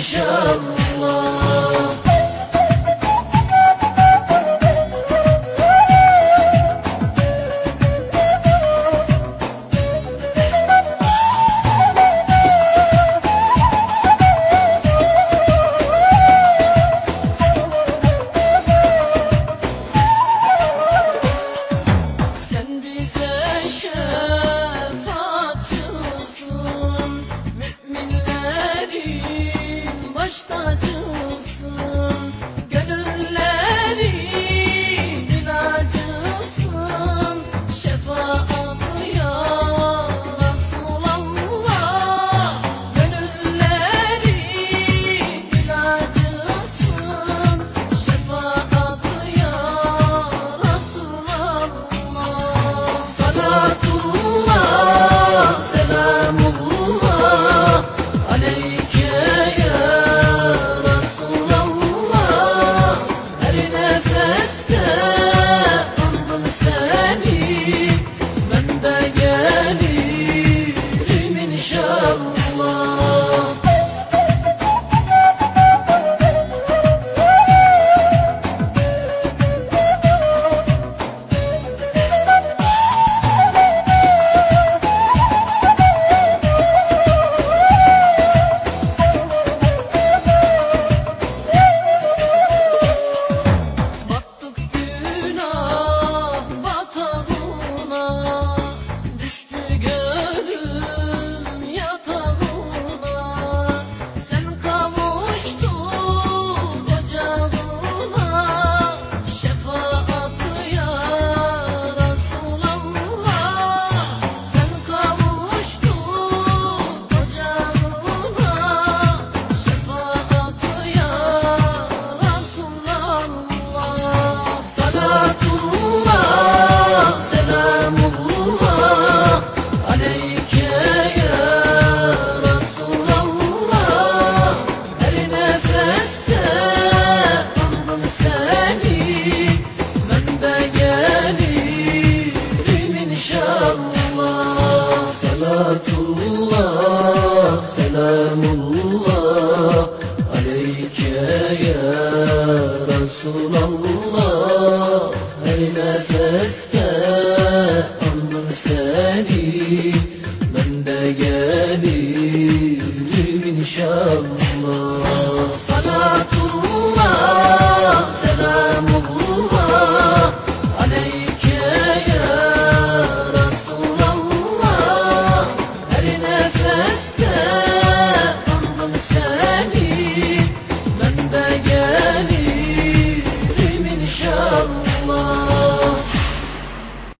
إن شاء الله Rahmetullah Selamullah Aleyke ya Resulallah. Her nefeste andım seni Ben de gelirim inşallah.